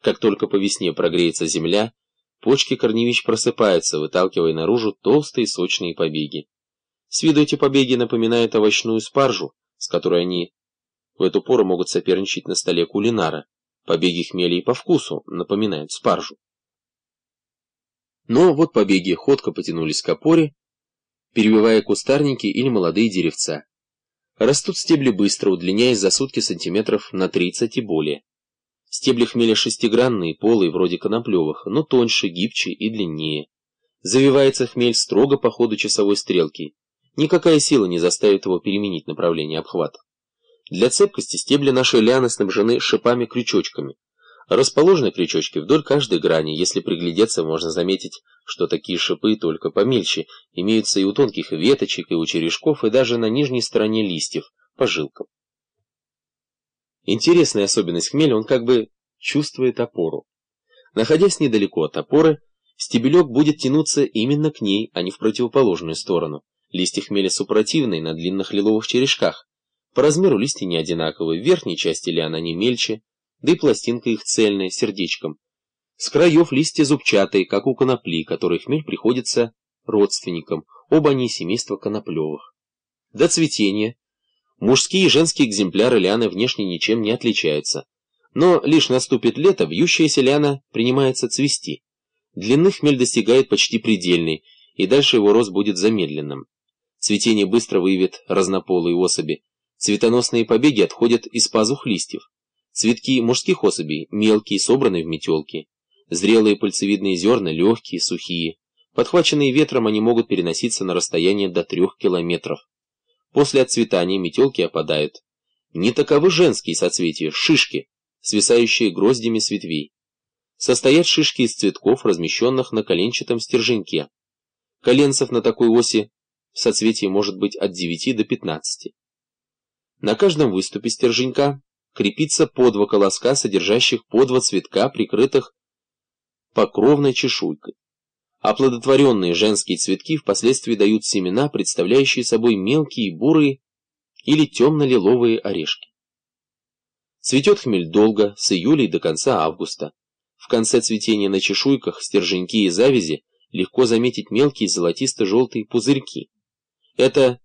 Как только по весне прогреется земля, почки корневищ просыпаются, выталкивая наружу толстые сочные побеги. С виду эти побеги напоминают овощную спаржу, с которой они в эту пору могут соперничать на столе кулинара. Побеги хмели и по вкусу напоминают спаржу. Но вот побеги ходко потянулись к опоре, перебивая кустарники или молодые деревца. Растут стебли быстро, удлиняясь за сутки сантиметров на 30 и более. Стебли хмеля шестигранные, полые, вроде коноплевых, но тоньше, гибче и длиннее. Завивается хмель строго по ходу часовой стрелки. Никакая сила не заставит его переменить направление обхвата. Для цепкости стебли нашей лианы снабжены шипами-крючочками. Расположены крючочки вдоль каждой грани. Если приглядеться, можно заметить, что такие шипы, только помельче, имеются и у тонких веточек, и у черешков, и даже на нижней стороне листьев, по жилкам. Интересная особенность хмеля, он как бы чувствует опору. Находясь недалеко от опоры, стебелек будет тянуться именно к ней, а не в противоположную сторону. Листья хмеля супротивные на длинных лиловых черешках. По размеру листья не одинаковые, в верхней части лиан они мельче, да и пластинка их цельная, сердечком. С краев листья зубчатые, как у конопли, которой хмель приходится родственникам, оба они семейства коноплевых. До цветения Мужские и женские экземпляры лианы внешне ничем не отличаются. Но лишь наступит лето, вьющаяся лиана принимается цвести. Длины хмель достигает почти предельной, и дальше его рост будет замедленным. Цветение быстро выявит разнополые особи. Цветоносные побеги отходят из пазух листьев. Цветки мужских особей мелкие, собранные в метелки. Зрелые пыльцевидные зерна легкие, сухие. Подхваченные ветром они могут переноситься на расстояние до трех километров. После отцветания метелки опадают. Не таковы женские соцветия, шишки, свисающие гроздями с ветвей. Состоят шишки из цветков, размещенных на коленчатом стерженьке. Коленцев на такой оси в соцветии может быть от 9 до 15. На каждом выступе стерженька крепится по два колоска, содержащих по два цветка, прикрытых покровной чешуйкой. Оплодотворенные женские цветки впоследствии дают семена, представляющие собой мелкие бурые или темно-лиловые орешки. Цветет хмель долго, с июля до конца августа. В конце цветения на чешуйках, стерженьки и завязи легко заметить мелкие золотисто-желтые пузырьки. Это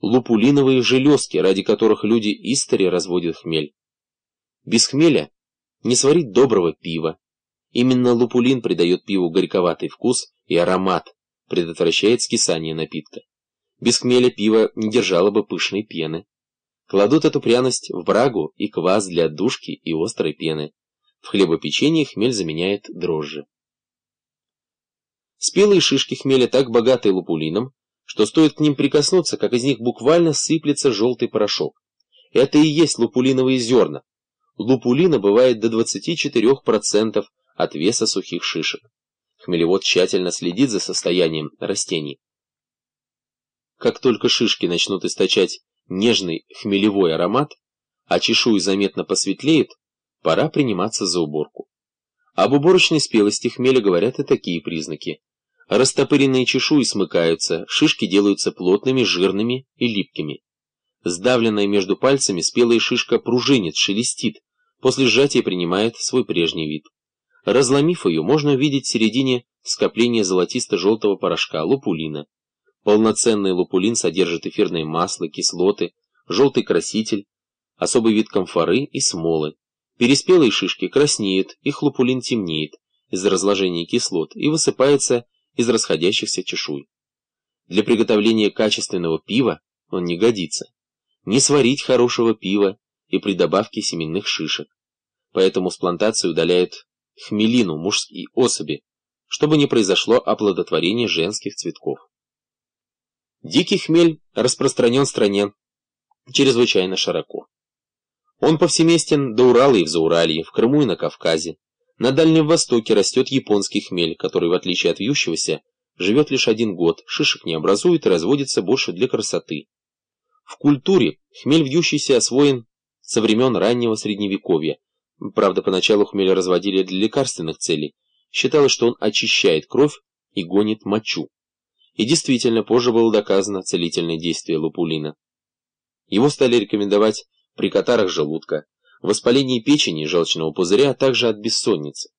лупулиновые железки, ради которых люди истори разводят хмель. Без хмеля не сварить доброго пива, Именно лупулин придает пиву горьковатый вкус и аромат, предотвращает скисание напитка. Без хмеля пиво не держало бы пышной пены. Кладут эту пряность в брагу и квас для отдушки и острой пены. В хлебопечении хмель заменяет дрожжи. Спелые шишки хмеля так богаты лупулином, что стоит к ним прикоснуться, как из них буквально сыплется желтый порошок. Это и есть лупулиновые зерна. Лупулина бывает до 24% от веса сухих шишек. Хмелевод тщательно следит за состоянием растений. Как только шишки начнут источать нежный хмелевой аромат, а чешуя заметно посветлеет, пора приниматься за уборку. Об уборочной спелости хмеля говорят и такие признаки. Растопыренные чешуи смыкаются, шишки делаются плотными, жирными и липкими. Сдавленная между пальцами спелая шишка пружинит, шелестит, после сжатия принимает свой прежний вид. Разломив ее, можно увидеть в середине скопление золотисто-желтого порошка, лупулина. Полноценный лупулин содержит эфирное масло, кислоты, желтый краситель, особый вид камфоры и смолы. Переспелые шишки краснеют, их лупулин темнеет из-за разложения кислот и высыпается из расходящихся чешуй. Для приготовления качественного пива он не годится. Не сварить хорошего пива и при добавке семенных шишек. Поэтому с плантации удаляют хмелину мужские особи, чтобы не произошло оплодотворение женских цветков. Дикий хмель распространен в стране чрезвычайно широко. Он повсеместен до Урала и в Зауралье, в Крыму и на Кавказе. На Дальнем Востоке растет японский хмель, который, в отличие от вьющегося, живет лишь один год, шишек не образует и разводится больше для красоты. В культуре хмель вьющийся освоен со времен раннего Средневековья, Правда, поначалу хмель разводили для лекарственных целей. Считалось, что он очищает кровь и гонит мочу. И действительно, позже было доказано целительное действие лупулина. Его стали рекомендовать при катарах желудка, воспаление печени и желчного пузыря, а также от бессонницы.